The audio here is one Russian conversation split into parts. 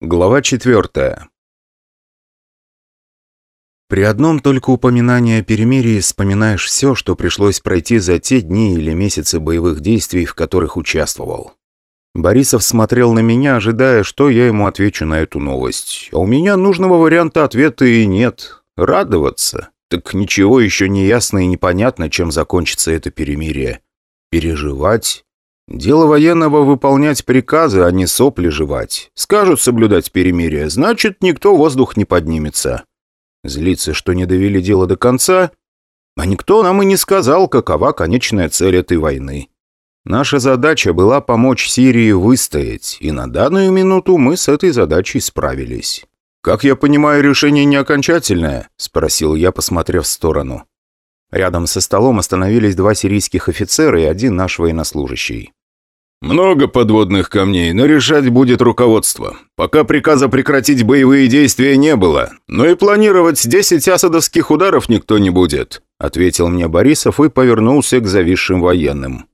Глава четвертая. При одном только упоминании о перемирии вспоминаешь все, что пришлось пройти за те дни или месяцы боевых действий, в которых участвовал. Борисов смотрел на меня, ожидая, что я ему отвечу на эту новость. А у меня нужного варианта ответа и нет. Радоваться. Так ничего еще не ясно и непонятно, чем закончится это перемирие. Переживать? Дело военного выполнять приказы, а не сопли жевать. Скажут соблюдать перемирие, значит, никто воздух не поднимется. Злиться, что не довели дело до конца? А никто нам и не сказал, какова конечная цель этой войны. Наша задача была помочь Сирии выстоять, и на данную минуту мы с этой задачей справились. «Как я понимаю, решение не окончательное?» – спросил я, посмотрев в сторону. Рядом со столом остановились два сирийских офицера и один наш военнослужащий. «Много подводных камней, но решать будет руководство. Пока приказа прекратить боевые действия не было, но и планировать 10 асадовских ударов никто не будет», ответил мне Борисов и повернулся к зависшим военным.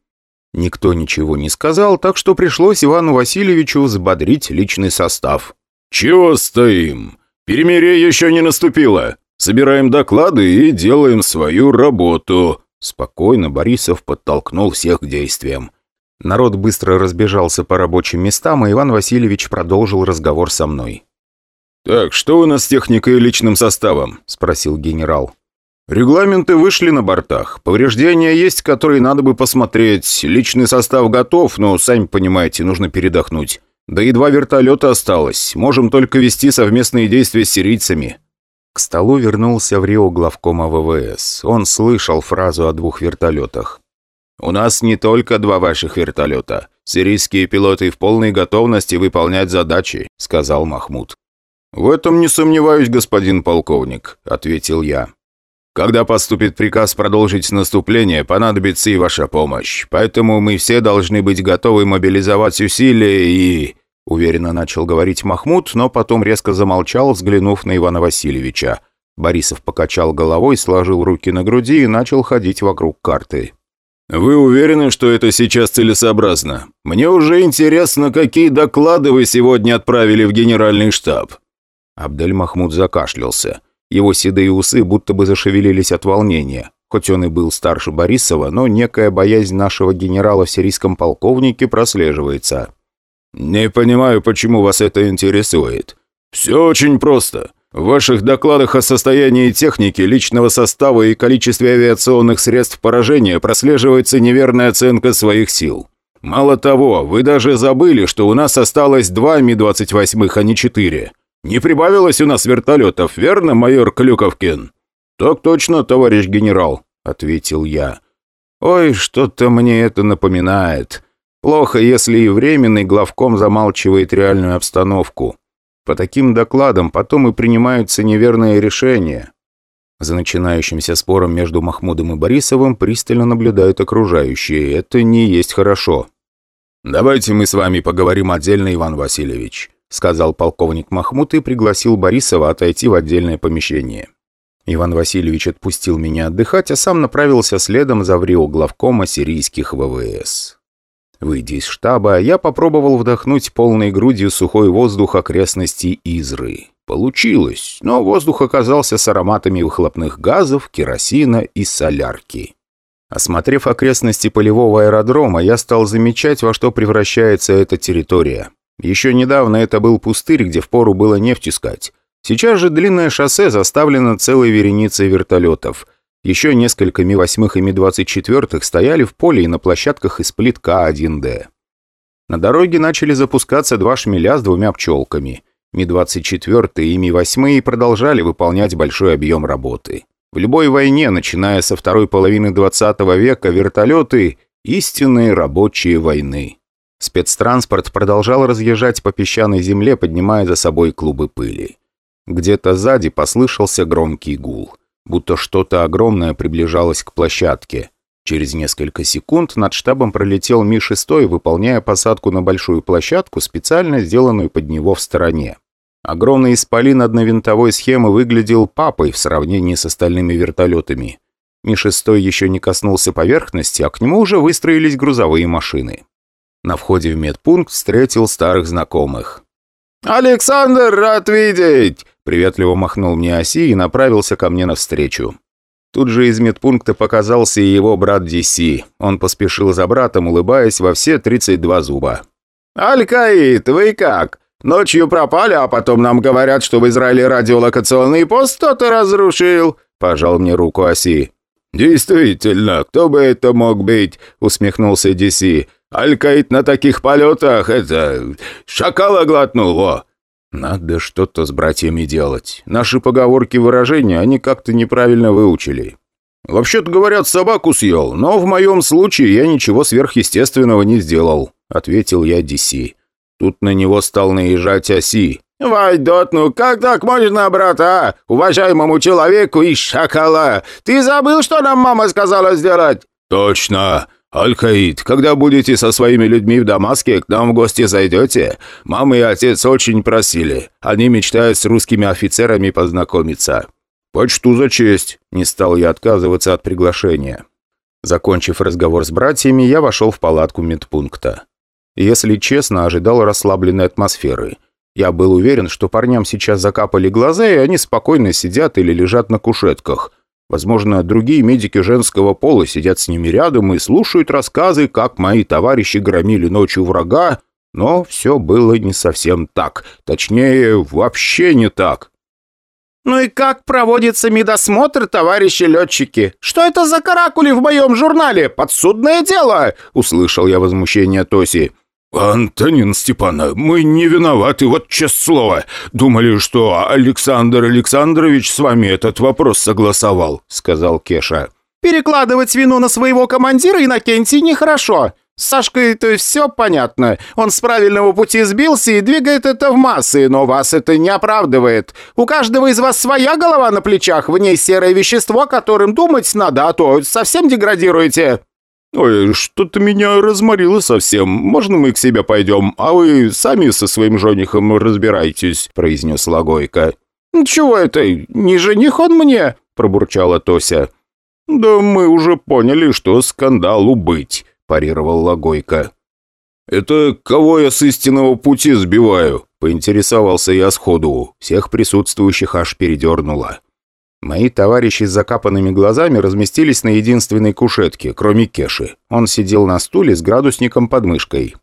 Никто ничего не сказал, так что пришлось Ивану Васильевичу взбодрить личный состав. «Чего стоим? Перемирие еще не наступило. Собираем доклады и делаем свою работу», Спокойно Борисов подтолкнул всех к действиям. Народ быстро разбежался по рабочим местам, и Иван Васильевич продолжил разговор со мной. «Так, что у нас с техникой и личным составом?» – спросил генерал. «Регламенты вышли на бортах. Повреждения есть, которые надо бы посмотреть. Личный состав готов, но, сами понимаете, нужно передохнуть. Да и два вертолета осталось. Можем только вести совместные действия с сирийцами». К столу вернулся в Рио главкома ВВС. Он слышал фразу о двух вертолетах. «У нас не только два ваших вертолета. Сирийские пилоты в полной готовности выполнять задачи», — сказал Махмуд. «В этом не сомневаюсь, господин полковник», — ответил я. «Когда поступит приказ продолжить наступление, понадобится и ваша помощь. Поэтому мы все должны быть готовы мобилизовать усилия и...» Уверенно начал говорить Махмуд, но потом резко замолчал, взглянув на Ивана Васильевича. Борисов покачал головой, сложил руки на груди и начал ходить вокруг карты. «Вы уверены, что это сейчас целесообразно? Мне уже интересно, какие доклады вы сегодня отправили в генеральный штаб?» Абдель Махмуд закашлялся. Его седые усы будто бы зашевелились от волнения. Хоть он и был старше Борисова, но некая боязнь нашего генерала в сирийском полковнике прослеживается. «Не понимаю, почему вас это интересует. Все очень просто. В ваших докладах о состоянии техники, личного состава и количестве авиационных средств поражения прослеживается неверная оценка своих сил. Мало того, вы даже забыли, что у нас осталось два Ми-28, а не четыре. Не прибавилось у нас вертолетов, верно, майор Клюковкин?» «Так точно, товарищ генерал», — ответил я. «Ой, что-то мне это напоминает. Плохо, если и временный главком замалчивает реальную обстановку. По таким докладам потом и принимаются неверные решения. За начинающимся спором между Махмудом и Борисовым пристально наблюдают окружающие. Это не есть хорошо. «Давайте мы с вами поговорим отдельно, Иван Васильевич», сказал полковник Махмуд и пригласил Борисова отойти в отдельное помещение. Иван Васильевич отпустил меня отдыхать, а сам направился следом за врио главкома сирийских ВВС. Выйдя из штаба, я попробовал вдохнуть полной грудью сухой воздух окрестностей Изры. Получилось, но воздух оказался с ароматами выхлопных газов, керосина и солярки. Осмотрев окрестности полевого аэродрома, я стал замечать, во что превращается эта территория. Еще недавно это был пустырь, где впору было нефть искать. Сейчас же длинное шоссе заставлено целой вереницей вертолетов. Еще несколько Ми-8 и Ми-24 стояли в поле и на площадках из плит К-1Д. На дороге начали запускаться два шмеля с двумя пчелками. Ми-24 и Ми-8 продолжали выполнять большой объем работы. В любой войне, начиная со второй половины 20 века, вертолеты – истинные рабочие войны. Спецтранспорт продолжал разъезжать по песчаной земле, поднимая за собой клубы пыли. Где-то сзади послышался громкий гул – будто что-то огромное приближалось к площадке. Через несколько секунд над штабом пролетел Ми-6, выполняя посадку на большую площадку, специально сделанную под него в стороне. Огромный исполин одновинтовой схемы выглядел папой в сравнении с остальными вертолетами. Ми-6 еще не коснулся поверхности, а к нему уже выстроились грузовые машины. На входе в медпункт встретил старых знакомых. «Александр, рад видеть!» Приветливо махнул мне оси и направился ко мне навстречу. Тут же из медпункта показался и его брат Диси. Он поспешил за братом, улыбаясь во все 32 зуба. «Аль-Каид, вы как? Ночью пропали, а потом нам говорят, что в Израиле радиолокационный пост кто-то разрушил!» Пожал мне руку Оси. «Действительно, кто бы это мог быть?» усмехнулся Диси. «Аль-Каид на таких полетах, это... шакала глотнул, во!» Надо что-то с братьями делать. Наши поговорки и выражения они как-то неправильно выучили. «Вообще-то, говорят, собаку съел, но в моем случае я ничего сверхъестественного не сделал», — ответил я Диси. Тут на него стал наезжать Оси. «Вайдот, ну как так можно, брата? Уважаемому человеку из шакала! Ты забыл, что нам мама сказала сделать?» «Точно! «Аль-Каид, когда будете со своими людьми в Дамаске, к нам в гости зайдете? Мама и отец очень просили. Они мечтают с русскими офицерами познакомиться». «Почту за честь», — не стал я отказываться от приглашения. Закончив разговор с братьями, я вошел в палатку медпункта. Если честно, ожидал расслабленной атмосферы. Я был уверен, что парням сейчас закапали глаза, и они спокойно сидят или лежат на кушетках — Возможно, другие медики женского пола сидят с ними рядом и слушают рассказы, как мои товарищи громили ночью врага, но все было не совсем так. Точнее, вообще не так. «Ну и как проводится медосмотр, товарищи летчики? Что это за каракули в моем журнале? Подсудное дело!» — услышал я возмущение Тоси. «Антонин Степана, мы не виноваты, вот честное слово. Думали, что Александр Александрович с вами этот вопрос согласовал», — сказал Кеша. «Перекладывать вину на своего командира Иннокентий нехорошо. С Сашкой-то все понятно. Он с правильного пути сбился и двигает это в массы, но вас это не оправдывает. У каждого из вас своя голова на плечах, в ней серое вещество, которым думать надо, а то совсем деградируете». «Ой, что-то меня разморило совсем. Можно мы к себе пойдем, а вы сами со своим женихом разбирайтесь», — произнес Логойка. «Чего это? Не жених он мне?» — пробурчала Тося. «Да мы уже поняли, что скандалу быть», — парировал Логойка. «Это кого я с истинного пути сбиваю?» — поинтересовался я сходу. Всех присутствующих аж передернуло. Мои товарищи с закапанными глазами разместились на единственной кушетке, кроме Кеши. Он сидел на стуле с градусником под мышкой.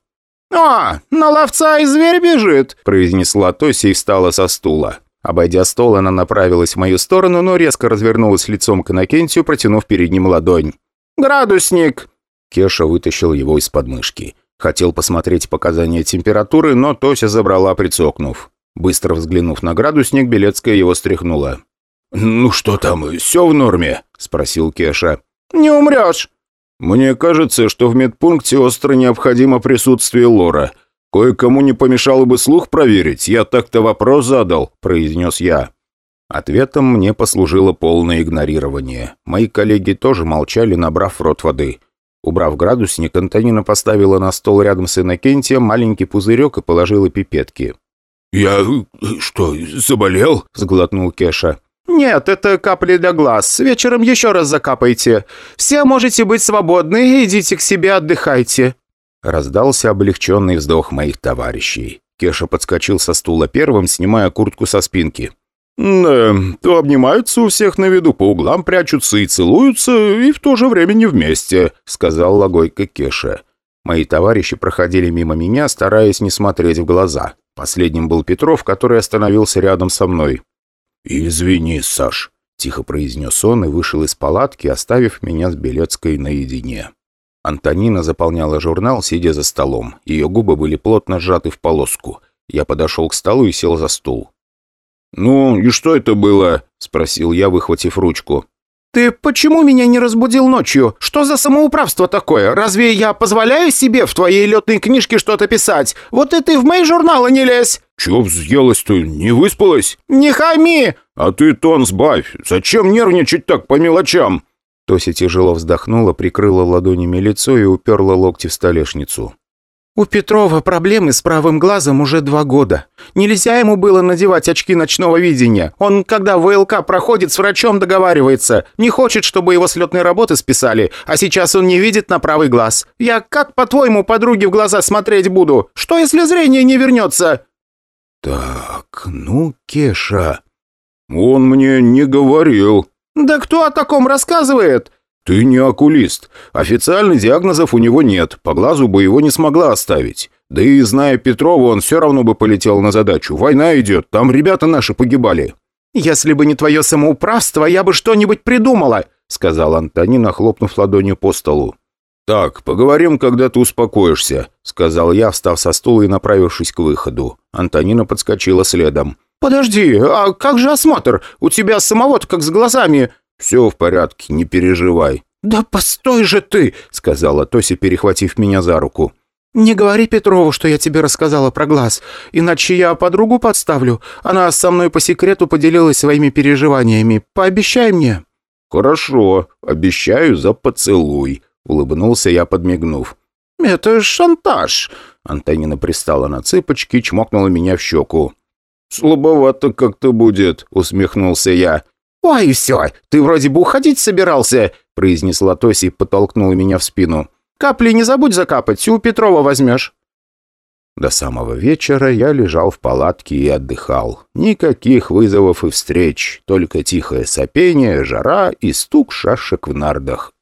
«О, на ловца и зверь бежит!» – произнесла Тося и встала со стула. Обойдя стол, она направилась в мою сторону, но резко развернулась лицом к Иннокентию, протянув перед ним ладонь. «Градусник!» Кеша вытащил его из подмышки. Хотел посмотреть показания температуры, но Тося забрала, прицокнув. Быстро взглянув на градусник, Белецкая его стряхнула. «Ну что там, все в норме?» – спросил Кеша. «Не умрешь!» «Мне кажется, что в медпункте остро необходимо присутствие Лора. Кое-кому не помешало бы слух проверить, я так-то вопрос задал», – произнес я. Ответом мне послужило полное игнорирование. Мои коллеги тоже молчали, набрав рот воды. Убрав градусник, Антонина поставила на стол рядом с Иннокентием маленький пузырек и положила пипетки. «Я что, заболел?» – сглотнул Кеша. «Нет, это капли для глаз. Вечером еще раз закапайте. Все можете быть свободны, идите к себе, отдыхайте». Раздался облегченный вздох моих товарищей. Кеша подскочил со стула первым, снимая куртку со спинки. «Да, то обнимаются у всех на виду, по углам прячутся и целуются, и в то же время не вместе», — сказал Логойка Кеша. Мои товарищи проходили мимо меня, стараясь не смотреть в глаза. Последним был Петров, который остановился рядом со мной. «Извини, Саш», — тихо произнес он и вышел из палатки, оставив меня с Белецкой наедине. Антонина заполняла журнал, сидя за столом. Ее губы были плотно сжаты в полоску. Я подошел к столу и сел за стул. «Ну, и что это было?» — спросил я, выхватив ручку. «Ты почему меня не разбудил ночью? Что за самоуправство такое? Разве я позволяю себе в твоей летной книжке что-то писать? Вот и ты в мои журналы не лезь!» «Чё взъелась-то? Не выспалась?» «Не хами!» «А ты тон сбавь! Зачем нервничать так по мелочам?» Тося тяжело вздохнула, прикрыла ладонями лицо и уперла локти в столешницу. «У Петрова проблемы с правым глазом уже два года. Нельзя ему было надевать очки ночного видения. Он, когда ВЛК проходит, с врачом договаривается. Не хочет, чтобы его с летной работы списали, а сейчас он не видит на правый глаз. Я как, по-твоему, подруге в глаза смотреть буду? Что, если зрение не вернется?» «Так, ну, Кеша...» «Он мне не говорил». «Да кто о таком рассказывает?» «Ты не окулист. Официальных диагнозов у него нет. По глазу бы его не смогла оставить. Да и, зная Петрова, он все равно бы полетел на задачу. Война идет, там ребята наши погибали». «Если бы не твое самоуправство, я бы что-нибудь придумала», сказал Антонина, хлопнув ладонью по столу. «Так, поговорим, когда ты успокоишься», — сказал я, встав со стула и направившись к выходу. Антонина подскочила следом. «Подожди, а как же осмотр? У тебя самого-то как с глазами...» «Все в порядке, не переживай». «Да постой же ты!» — сказала Тося, перехватив меня за руку. «Не говори Петрову, что я тебе рассказала про глаз, иначе я подругу подставлю. Она со мной по секрету поделилась своими переживаниями. Пообещай мне». «Хорошо, обещаю за поцелуй», — улыбнулся я, подмигнув. «Это шантаж!» Антонина пристала на цыпочки и чмокнула меня в щеку. «Слабовато как-то будет», — усмехнулся я. «Ой, все, ты вроде бы уходить собирался», — произнесла Тоси и подтолкнула меня в спину. «Капли не забудь закапать, у Петрова возьмешь». До самого вечера я лежал в палатке и отдыхал. Никаких вызовов и встреч, только тихое сопение, жара и стук шашек в нардах.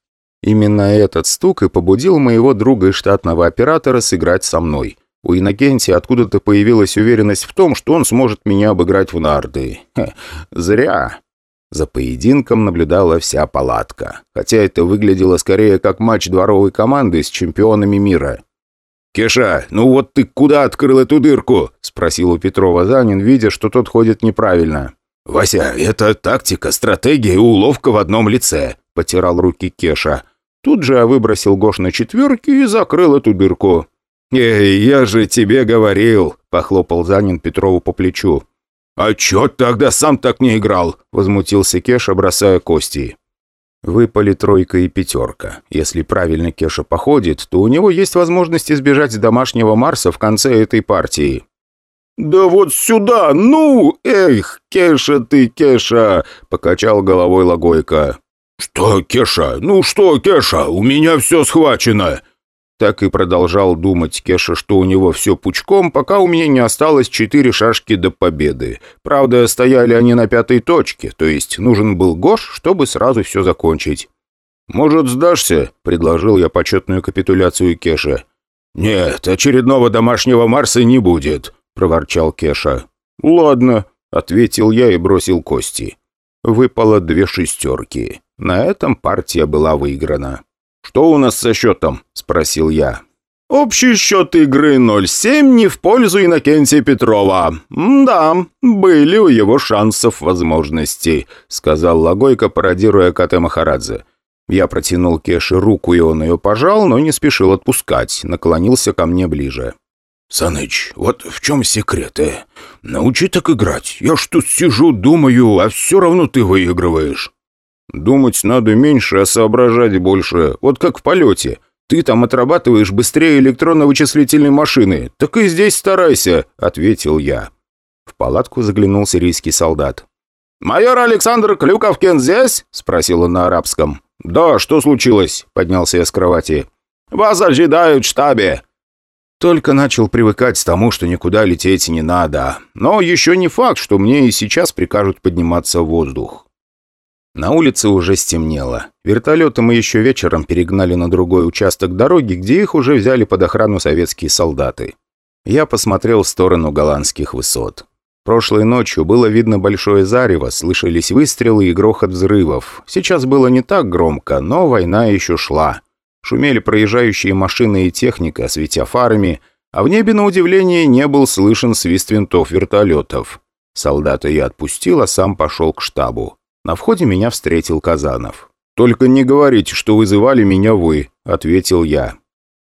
Именно этот стук и побудил моего друга и штатного оператора сыграть со мной. У Иннокентия откуда-то появилась уверенность в том, что он сможет меня обыграть в нарды. Хе, зря. За поединком наблюдала вся палатка, хотя это выглядело скорее как матч дворовой команды с чемпионами мира. «Кеша, ну вот ты куда открыл эту дырку?» – спросил у Петрова Занин, видя, что тот ходит неправильно. «Вася, это тактика, стратегия и уловка в одном лице», – потирал руки Кеша. Тут же выбросил Гош на четверки и закрыл эту дырку. «Эй, я же тебе говорил!» – похлопал Занин Петрову по плечу. «А чё тогда сам так не играл?» – возмутился Кеша, бросая кости. Выпали тройка и пятерка. Если правильно Кеша походит, то у него есть возможность избежать домашнего Марса в конце этой партии. «Да вот сюда! Ну! Эх, Кеша ты, Кеша!» – покачал головой Логойка. «Что, Кеша? Ну что, Кеша? У меня все схвачено!» Так и продолжал думать Кеша, что у него все пучком, пока у меня не осталось четыре шашки до победы. Правда, стояли они на пятой точке, то есть нужен был Гош, чтобы сразу все закончить. «Может, сдашься?» – предложил я почетную капитуляцию Кеша. «Нет, очередного домашнего Марса не будет», – проворчал Кеша. «Ладно», – ответил я и бросил кости. Выпало две шестерки. На этом партия была выиграна. «Что у нас со счетом?» – спросил я. «Общий счет игры 0-7 не в пользу Иннокентия Петрова. Да, были у его шансов возможностей», — сказал Лагойко, пародируя Кате Махарадзе. Я протянул Кеше руку, и он ее пожал, но не спешил отпускать, наклонился ко мне ближе. «Саныч, вот в чем секрет, э? Научи так играть. Я ж тут сижу, думаю, а все равно ты выигрываешь». «Думать надо меньше, а соображать больше. Вот как в полете. Ты там отрабатываешь быстрее электронно-вычислительной машины. Так и здесь старайся», — ответил я. В палатку заглянул сирийский солдат. «Майор Александр Клюковкин здесь?» — спросил он на арабском. «Да, что случилось?» — поднялся я с кровати. «Вас ожидают в штабе». Только начал привыкать к тому, что никуда лететь не надо. Но еще не факт, что мне и сейчас прикажут подниматься в воздух. На улице уже стемнело. Вертолеты мы еще вечером перегнали на другой участок дороги, где их уже взяли под охрану советские солдаты. Я посмотрел в сторону голландских высот. Прошлой ночью было видно большое зарево, слышались выстрелы и грохот взрывов. Сейчас было не так громко, но война еще шла. Шумели проезжающие машины и техника, светя фарами, а в небе, на удивление, не был слышен свист винтов вертолетов. Солдата я отпустил, а сам пошел к штабу. На входе меня встретил Казанов. «Только не говорите, что вызывали меня вы», — ответил я.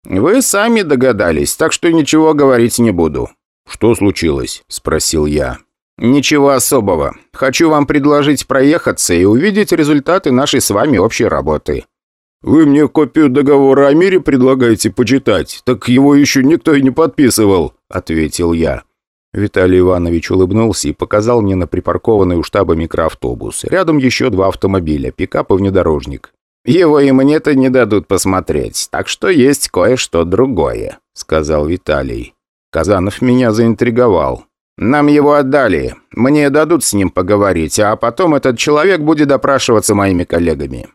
«Вы сами догадались, так что ничего говорить не буду». «Что случилось?» — спросил я. «Ничего особого. Хочу вам предложить проехаться и увидеть результаты нашей с вами общей работы». «Вы мне копию договора о мире предлагаете почитать? Так его еще никто и не подписывал», — ответил я. Виталий Иванович улыбнулся и показал мне на припаркованный у штаба микроавтобус. Рядом еще два автомобиля, пикап и внедорожник. «Его и мне-то не дадут посмотреть, так что есть кое-что другое», — сказал Виталий. Казанов меня заинтриговал. Нам его отдали. Мне дадут с ним поговорить, а потом этот человек будет допрашиваться моими коллегами».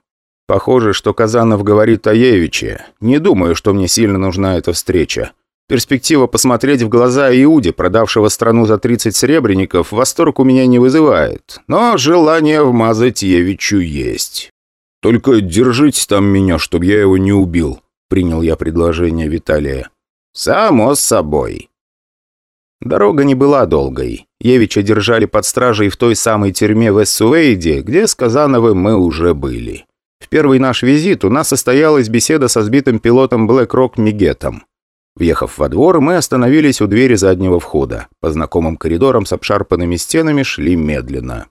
Похоже, что Казанов говорит о Евиче. Не думаю, что мне сильно нужна эта встреча. Перспектива посмотреть в глаза Иуде, продавшего страну за 30 серебряников, восторг у меня не вызывает. Но желание вмазать Евичу есть. «Только держите там меня, чтобы я его не убил», — принял я предложение Виталия. «Само собой». Дорога не была долгой. Евича держали под стражей в той самой тюрьме в Эссуэйде, где с Казановым мы уже были. В первый наш визит у нас состоялась беседа со сбитым пилотом Black Rock Мигетом. Въехав во двор, мы остановились у двери заднего входа. По знакомым коридорам с обшарпанными стенами шли медленно.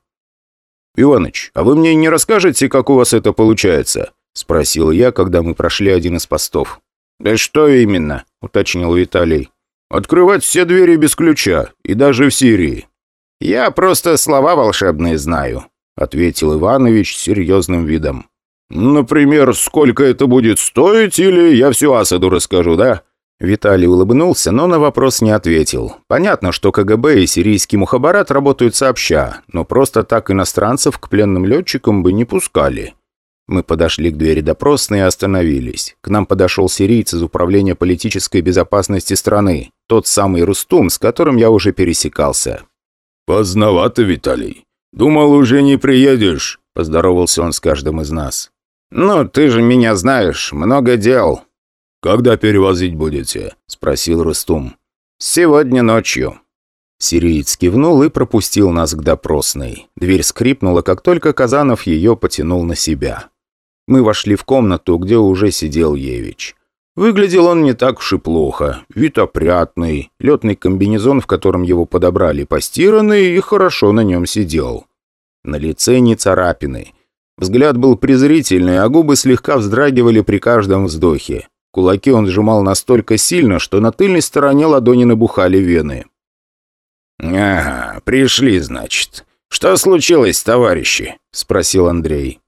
«Иваныч, а вы мне не расскажете, как у вас это получается?» – спросил я, когда мы прошли один из постов. «Да что именно?» – уточнил Виталий. «Открывать все двери без ключа, и даже в Сирии». «Я просто слова волшебные знаю», – ответил Иванович серьезным видом. «Например, сколько это будет стоить, или я всю Асаду расскажу, да?» Виталий улыбнулся, но на вопрос не ответил. Понятно, что КГБ и сирийский мухабарат работают сообща, но просто так иностранцев к пленным летчикам бы не пускали. Мы подошли к двери допросной и остановились. К нам подошел сирийц из Управления политической безопасности страны, тот самый Рустум, с которым я уже пересекался. «Поздновато, Виталий. Думал, уже не приедешь», – поздоровался он с каждым из нас. «Ну, ты же меня знаешь, много дел», «Когда перевозить будете?» – спросил Рустум. «Сегодня ночью». Сириец кивнул и пропустил нас к допросной. Дверь скрипнула, как только Казанов ее потянул на себя. Мы вошли в комнату, где уже сидел Евич. Выглядел он не так уж и плохо. Вид опрятный, летный комбинезон, в котором его подобрали, постиранный и хорошо на нем сидел. На лице не царапины. Взгляд был презрительный, а губы слегка вздрагивали при каждом вздохе. Кулаки он сжимал настолько сильно, что на тыльной стороне ладони набухали вены. «Ага, пришли, значит. Что случилось, товарищи?» – спросил Андрей.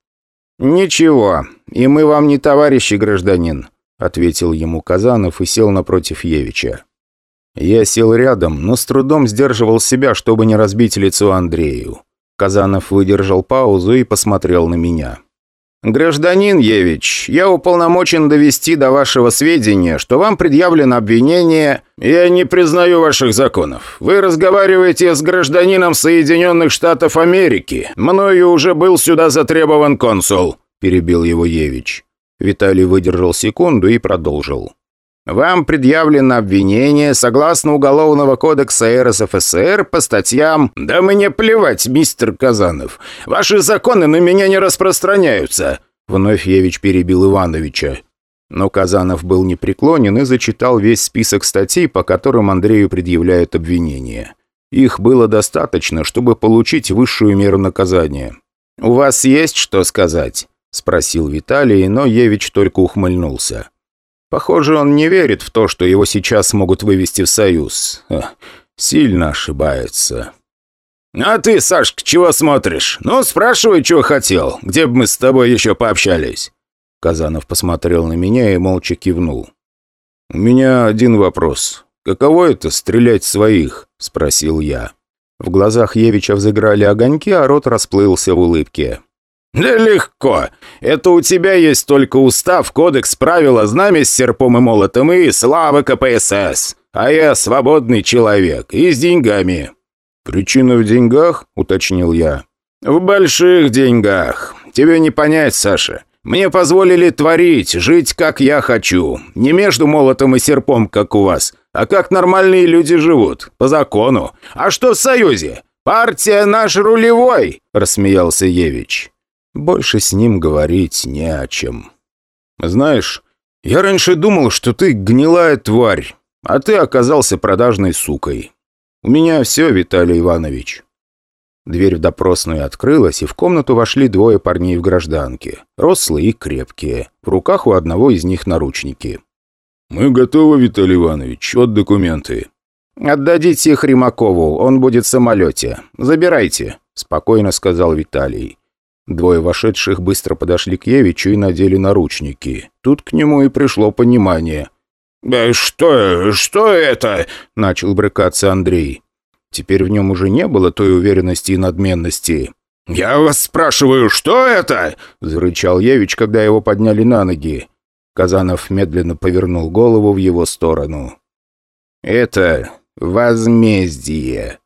«Ничего, и мы вам не товарищи, гражданин», – ответил ему Казанов и сел напротив Евича. Я сел рядом, но с трудом сдерживал себя, чтобы не разбить лицо Андрею. Казанов выдержал паузу и посмотрел на меня. «Гражданин Евич, я уполномочен довести до вашего сведения, что вам предъявлено обвинение...» «Я не признаю ваших законов. Вы разговариваете с гражданином Соединенных Штатов Америки. Мною уже был сюда затребован консул», – перебил его Евич. Виталий выдержал секунду и продолжил. Вам предъявлено обвинение согласно Уголовного кодекса РСФСР по статьям «Да мне плевать, мистер Казанов. Ваши законы на меня не распространяются», Вновь Евич перебил Ивановича. Но Казанов был непреклонен и зачитал весь список статей, по которым Андрею предъявляют обвинения. Их было достаточно, чтобы получить высшую меру наказания. «У вас есть что сказать?» – спросил Виталий, но Евич только ухмыльнулся. Похоже, он не верит в то, что его сейчас могут вывести в Союз. Сильно ошибается. «А ты, Сашка, чего смотришь? Ну, спрашивай, чего хотел. Где бы мы с тобой еще пообщались?» Казанов посмотрел на меня и молча кивнул. «У меня один вопрос. Каково это, стрелять своих?» – спросил я. В глазах Евича взыграли огоньки, а рот расплылся в улыбке. «Да легко. Это у тебя есть только устав, кодекс, правила, знамя с серпом и молотом и слава КПСС. А я свободный человек и с деньгами». «Причина в деньгах?» – уточнил я. «В больших деньгах. Тебе не понять, Саша. Мне позволили творить, жить как я хочу. Не между молотом и серпом, как у вас, а как нормальные люди живут, по закону. А что в Союзе? Партия наш рулевой!» – рассмеялся Евич. Больше с ним говорить не о чем. «Знаешь, я раньше думал, что ты гнилая тварь, а ты оказался продажной сукой. У меня все, Виталий Иванович». Дверь в допросную открылась, и в комнату вошли двое парней в гражданке. Рослые и крепкие. В руках у одного из них наручники. «Мы готовы, Виталий Иванович. Вот документы». «Отдадите их Римакову, он будет в самолете. Забирайте», – спокойно сказал Виталий. Двое вошедших быстро подошли к Евичу и надели наручники. Тут к нему и пришло понимание. «Да что... что это?» – начал брыкаться Андрей. Теперь в нем уже не было той уверенности и надменности. «Я вас спрашиваю, что это?» – зарычал Евич, когда его подняли на ноги. Казанов медленно повернул голову в его сторону. «Это возмездие»,